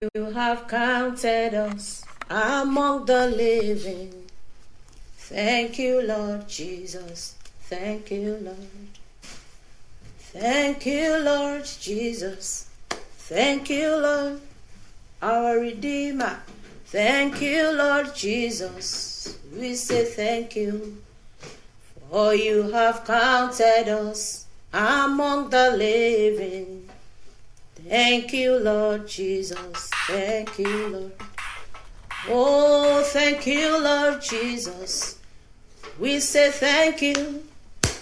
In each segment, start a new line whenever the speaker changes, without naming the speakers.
You have counted us among the living. Thank you, Lord Jesus. Thank you, Lord. Thank you, Lord Jesus. Thank you, Lord, our Redeemer. Thank you, Lord Jesus. We say thank you, for you have counted us among the living. Thank you, Lord Jesus. Thank you, Lord. Oh, thank you, Lord Jesus. We say thank you,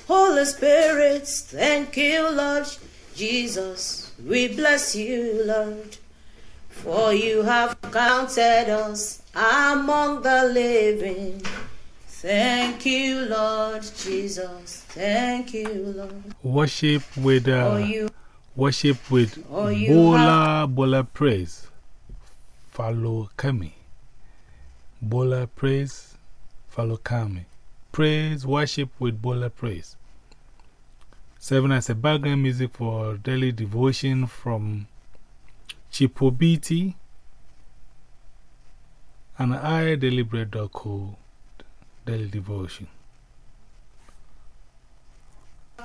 Holy Spirit. Thank you, Lord Jesus. We bless you, Lord, for you have counted us among the living. Thank you, Lord Jesus. Thank you, Lord.
Worship with, uh, worship with
Oh,
Bola Bola Praise. Follow Kami. Bola Praise. Follow Kami. Praise, worship with Bola Praise. Serving as a background music for daily devotion from Chipobiti and I deliberate.co daily devotion.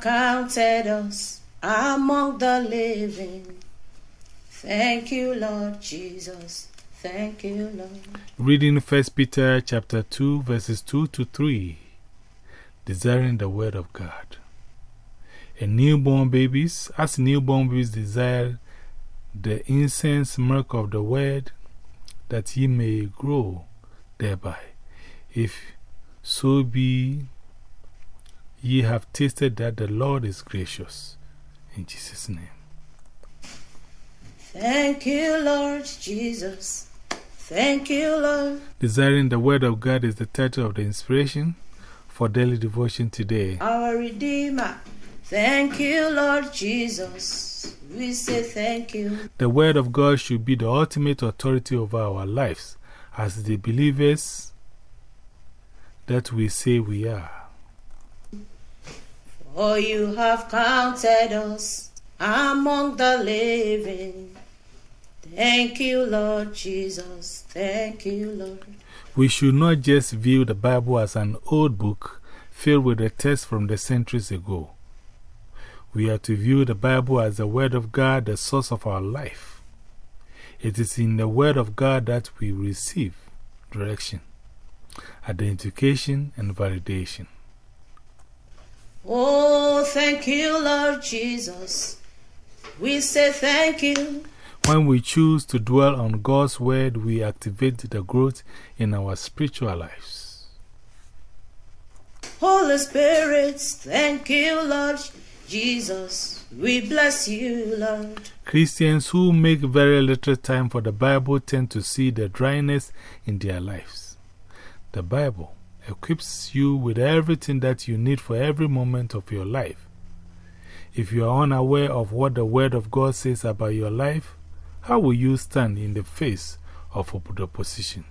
counted us among the living. Thank you, Lord Jesus. Thank you, Lord.
Reading 1 Peter chapter 2, verses 2 to 3. Desiring the Word of God. And newborn babies, as newborn babies desire the incense milk of the Word, that ye may grow thereby. If so be ye have tasted that the Lord is gracious. In Jesus' name.
Thank you, Lord Jesus. Thank you, Lord.
Desiring the Word of God is the title of the inspiration for daily devotion today.
our Redeemer. Thank you, Lord Jesus. We say thank you.
The Word of God should be the ultimate authority over our lives as the believers that we say we are.
For you have counted us among the living. Thank you, Lord Jesus. Thank you, Lord.
We should not just view the Bible as an old book filled with the text from the centuries ago. We are to view the Bible as the Word of God, the source of our life. It is in the Word of God that we receive direction, identification, and validation.
Oh, thank you, Lord Jesus. We say thank you.
When we choose to dwell on God's Word, we activate the growth in our spiritual lives.
Holy Spirit, thank you, Lord Jesus. We bless you, Lord.
Christians who make very little time for the Bible tend to see the dryness in their lives. The Bible equips you with everything that you need for every moment of your life. If you are unaware of what the Word of God says about your life, how will you stand in the face of opposition?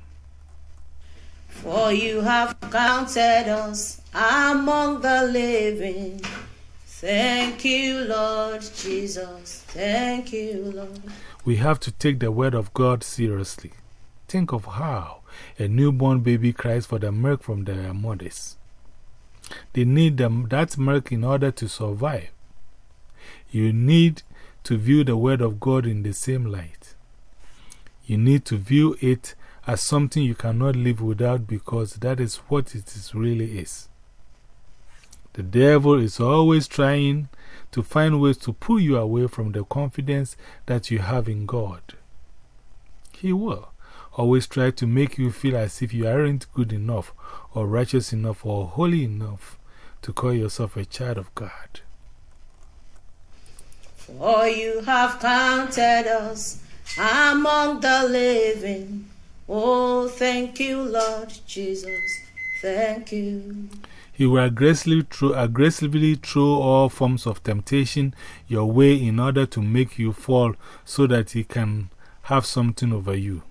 For you have counted us among the living. Thank you, Lord Jesus. Thank you, Lord.
We have to take the Word of God seriously. Think of how a newborn baby cries for the milk from their mothers. They need them, that milk in order to survive. You need to view the Word of God in the same light. You need to view it as something you cannot live without because that is what it is really is. The devil is always trying to find ways to pull you away from the confidence that you have in God. He will always try to make you feel as if you aren't good enough, or righteous enough, or holy enough to call yourself a child of God.
For you have counted us among the living. Oh, thank you, Lord Jesus. Thank you.
He will aggressively throw, aggressively throw all forms of temptation your way in order to make you fall so that he can have something over you.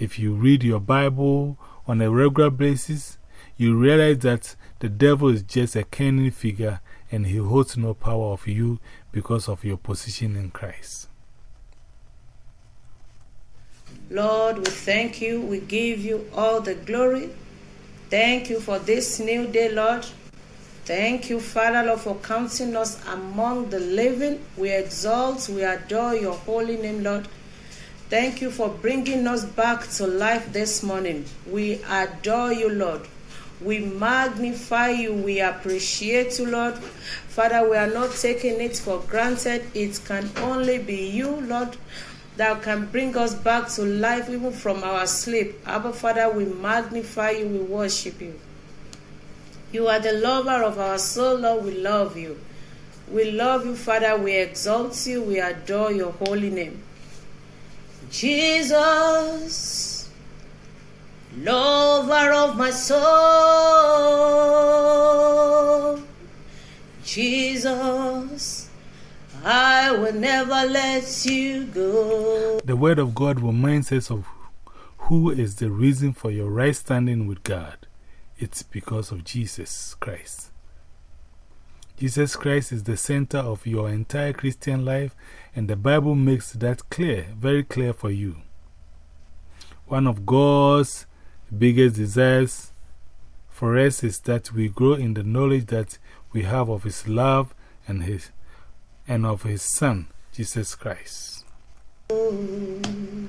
If you read your Bible on a regular basis, you realize that the devil is just a cunning figure and he holds no power of you because of your position in Christ.
Lord, we thank you. We give you all the glory. Thank you for this new day, Lord. Thank you, Father, Lord, for counting us among the living. We exalt, we adore your holy name, Lord. Thank you for bringing us back to life this morning. We adore you, Lord. We magnify you. We appreciate you, Lord. Father, we are not taking it for granted. It can only be you, Lord, that can bring us back to life even from our sleep. Abba, Father, we magnify you. We worship you. You are the lover of our soul, Lord. We love you. We love you, Father. We exalt you. We adore your holy name. Jesus, lover of my soul. Jesus, I will never let you go.
The Word of God reminds us of who is the reason for your right standing with God. It's because of Jesus Christ. Jesus Christ is the center of your entire Christian life, and the Bible makes that clear, very clear for you. One of God's biggest desires for us is that we grow in the knowledge that we have of His love and, his, and of His Son, Jesus Christ.
You've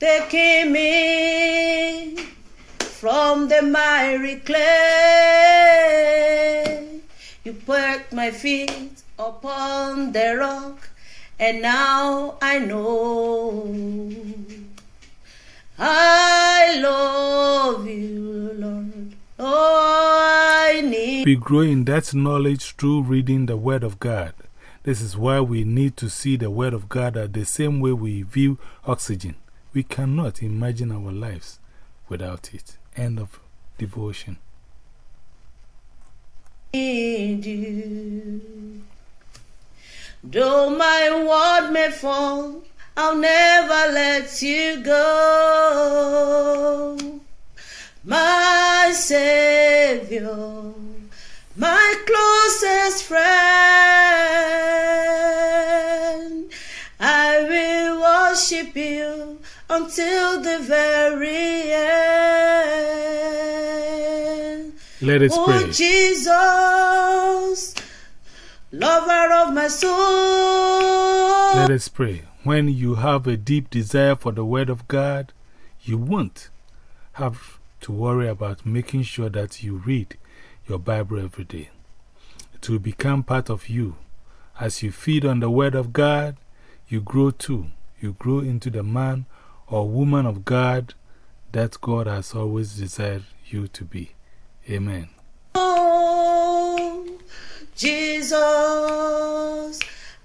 taken me from the miry clay. You put my feet upon the rock, and now I know. I love you, Lord. Oh, I need.
We grow in that knowledge through reading the Word of God. This is why we need to see the Word of God the same way we view oxygen. We cannot imagine our lives without it. End of devotion.
Need you. Though my world may fall, I'll never let you go. My Savior, my closest friend, I will worship you until the very end.
Let us
Oh,
pray.
Jesus, lover of my soul.
Let us pray. When you have a deep desire for the Word of God, you won't have to worry about making sure that you read your Bible every day. It will become part of you. As you feed on the Word of God, you grow too. You grow into the man or woman of God that God has always desired you to be. Amen.
Oh, Jesus,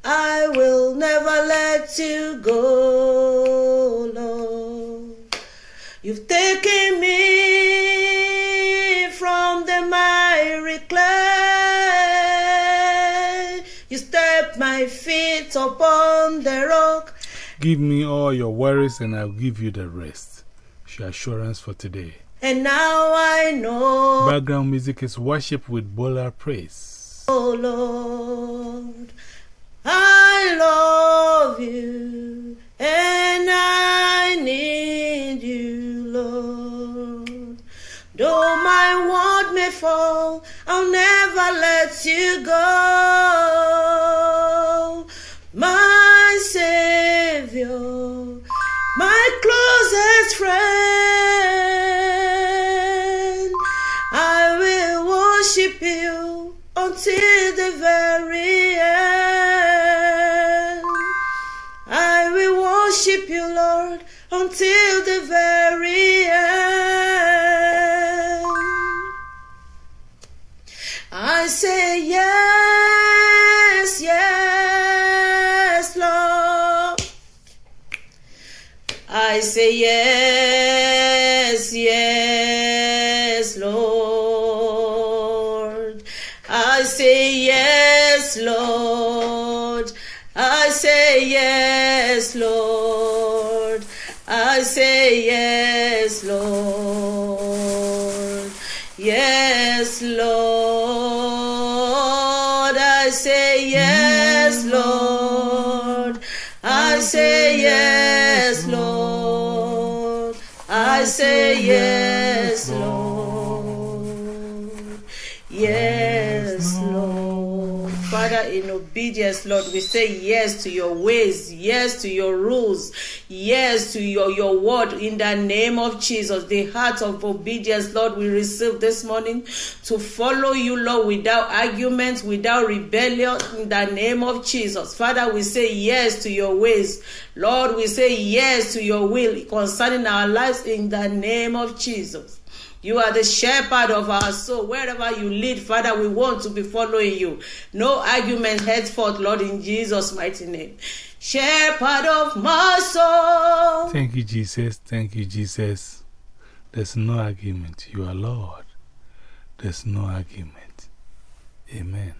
I will never let you go, Lord. You've taken me from the miry clay. You stepped my feet upon the rock.
Give me all your worries and I'll give you the rest. Your assurance for today.
And now I know,
Background music is worship with Bola praise.
oh Lord, I love you and I need you, Lord. Though my world may fall, I'll never let you go. Until the very end. I say yes, yes, Lord. I say yes, yes, Lord. I say yes, Lord. I say yes, Lord. I say yes, Lord. Yes, Lord. I say yes, Lord. I say yes, Lord. I say yes, Lord. In obedience, Lord, we say yes to your ways, yes to your rules, yes to your, your word in the name of Jesus. The heart of obedience, Lord, we receive this morning to follow you, Lord, without arguments, without rebellion, in the name of Jesus. Father, we say yes to your ways. Lord, we say yes to your will concerning our lives in the name of Jesus. You are the shepherd of our soul. Wherever you lead, Father, we want to be following you. No argument henceforth, Lord, in Jesus' mighty name. Shepherd of my soul.
Thank you, Jesus. Thank you, Jesus. There's no argument. You are Lord. There's no argument. Amen.